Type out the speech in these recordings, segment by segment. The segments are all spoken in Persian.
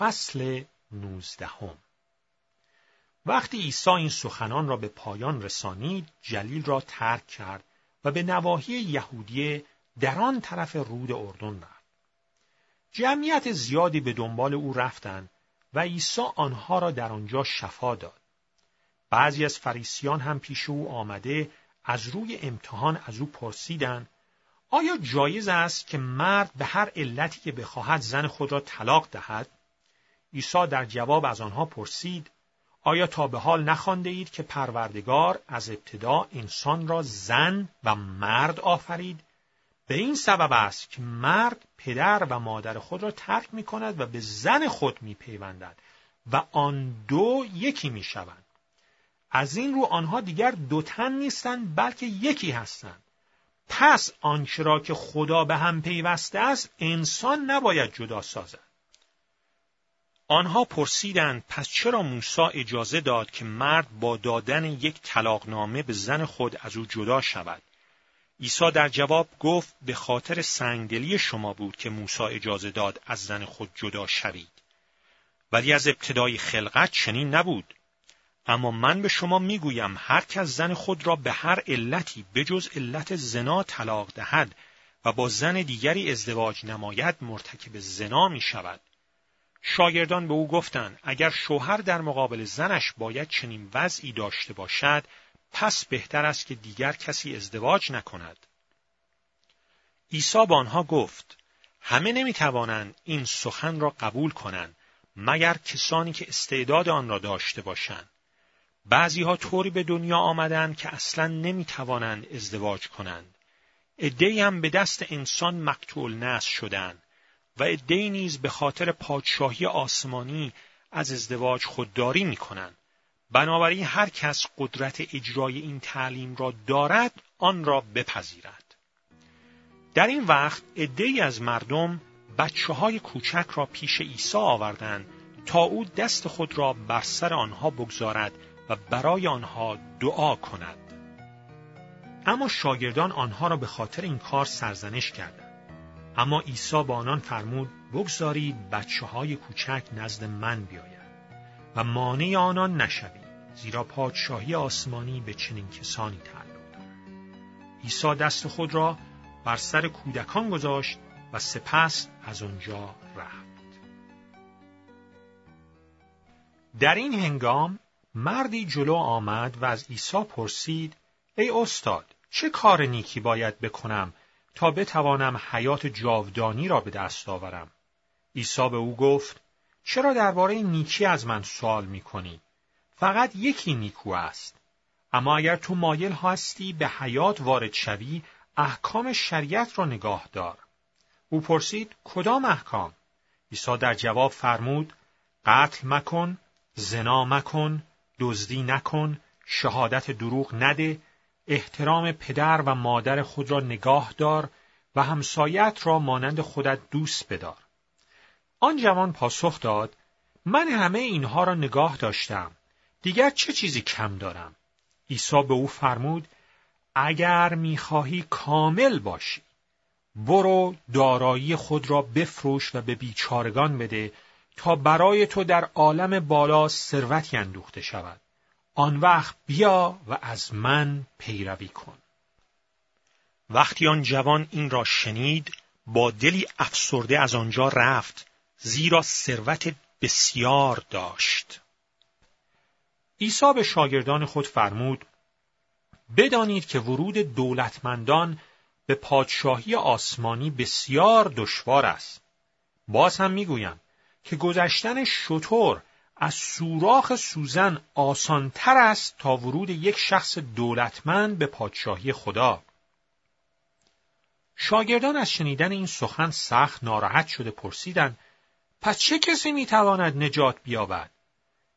فصل نوزدهم. وقتی عیسی این سخنان را به پایان رسانید جلیل را ترک کرد و به نواحی یهودیه در آن طرف رود اردن رفت. جمعیت زیادی به دنبال او رفتند و عیسی آنها را در آنجا شفا داد. بعضی از فریسیان هم پیش او آمده از روی امتحان از او پرسیدند آیا جایز است که مرد به هر علتی که بخواهد زن خود را طلاق دهد؟ عیسی در جواب از آنها پرسید آیا تا به حال نخوانده اید که پروردگار از ابتدا انسان را زن و مرد آفرید به این سبب است که مرد پدر و مادر خود را ترک می کند و به زن خود می پیوندد و آن دو یکی می شوند. از این رو آنها دیگر دو تن نیستند بلکه یکی هستند. پس آنچه را که خدا به هم پیوسته است انسان نباید جدا سازد. آنها پرسیدند پس چرا موسی اجازه داد که مرد با دادن یک طلاقنامه به زن خود از او جدا شود؟ عیسی در جواب گفت به خاطر سنگدلی شما بود که موسی اجازه داد از زن خود جدا شوید. ولی از ابتدای خلقت چنین نبود. اما من به شما می‌گویم هر کس زن خود را به هر علتی بجز علت زنا طلاق دهد و با زن دیگری ازدواج نماید مرتکب زنا می شود. شاگردان به او گفتند اگر شوهر در مقابل زنش باید چنین وضعی داشته باشد پس بهتر است که دیگر کسی ازدواج نکند. عیسی با آنها گفت همه نمی‌توانند این سخن را قبول کنند مگر کسانی که استعداد آن را داشته باشند. بعضی ها طوری به دنیا آمدند که اصلا نمی‌توانند ازدواج کنند. عدهای هم به دست انسان مقتول نس شدند و عدهای نیز به خاطر پادشاهی آسمانی از ازدواج خودداری می کنند. بنابراین هر کس قدرت اجرای این تعلیم را دارد آن را بپذیرد. در این وقت عدهای از مردم بچه های کوچک را پیش عیسی آوردند تا او دست خود را بر سر آنها بگذارد و برای آنها دعا کند. اما شاگردان آنها را به خاطر این کار سرزنش کردند. اما عیسی با آنان فرمود بگذارید بچه های کوچک نزد من بیاید و مانع آنان نشوید زیرا پادشاهی آسمانی به چنین کسانی تعلق دارد. عیسی دست خود را بر سر کودکان گذاشت و سپس از آنجا رفت. در این هنگام مردی جلو آمد و از عیسی پرسید ای استاد چه کار نیکی باید بکنم تا بتوانم حیات جاودانی را به دست آورم. عیسی به او گفت چرا درباره نیکی از من سوال می کنی؟ فقط یکی نیکو است. اما اگر تو مایل هستی به حیات وارد شوی احکام شریعت را نگاه دار. او پرسید کدام احکام؟ عیسی در جواب فرمود قتل مکن زنا مکن دزدی نکن، شهادت دروغ نده، احترام پدر و مادر خود را نگاه دار و همسایت را مانند خودت دوست بدار. آن جوان پاسخ داد، من همه اینها را نگاه داشتم. دیگر چه چیزی کم دارم؟ عیسی به او فرمود، اگر می‌خواهی کامل باشی، برو دارایی خود را بفروش و به بیچارگان بده تا برای تو در عالم بالا ثروتی اندوخته شود. آن وقت بیا و از من پیروی کن. وقتی آن جوان این را شنید، با دلی افسرده از آنجا رفت، زیرا ثروت بسیار داشت. عیسی به شاگردان خود فرمود: بدانید که ورود دولتمندان به پادشاهی آسمانی بسیار دشوار است. باز هم می‌گویم که گذشتن شطور از سوراخ سوزن آسانتر است تا ورود یک شخص دولتمند به پادشاهی خدا. شاگردان از شنیدن این سخن سخت ناراحت شده پرسیدند پس چه کسی می‌تواند نجات بیابد؟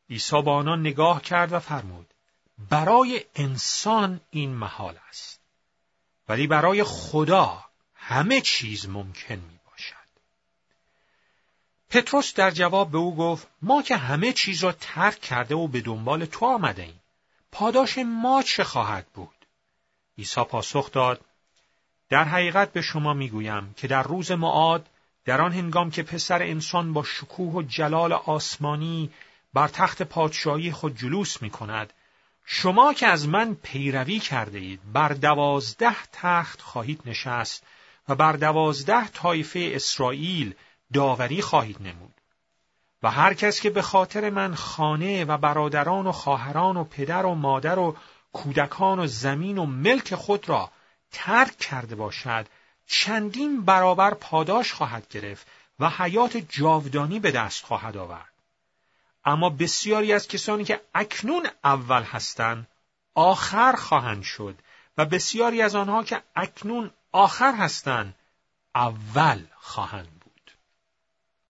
عیسی با آنان نگاه کرد و فرمود برای انسان این محال است ولی برای خدا همه چیز ممکن می پتروس در جواب به او گفت ما که همه چیز را ترک کرده و به دنبال تو آمده ایم. پاداش ما چه خواهد بود؟ عیسی پاسخ داد در حقیقت به شما می‌گویم که در روز معاد در آن هنگام که پسر انسان با شکوه و جلال آسمانی بر تخت پادشاهی خود جلوس می کند، شما که از من پیروی کرده اید بر دوازده تخت خواهید نشست و بر دوازده طایفه اسرائیل داوری خواهید نمود. و هر کس که به خاطر من خانه و برادران و خواهران و پدر و مادر و کودکان و زمین و ملک خود را ترک کرده باشد چندین برابر پاداش خواهد گرفت و حیات جاودانی به دست خواهد آورد. اما بسیاری از کسانی که اکنون اول هستند آخر خواهند شد و بسیاری از آنها که اکنون آخر هستند اول خواهند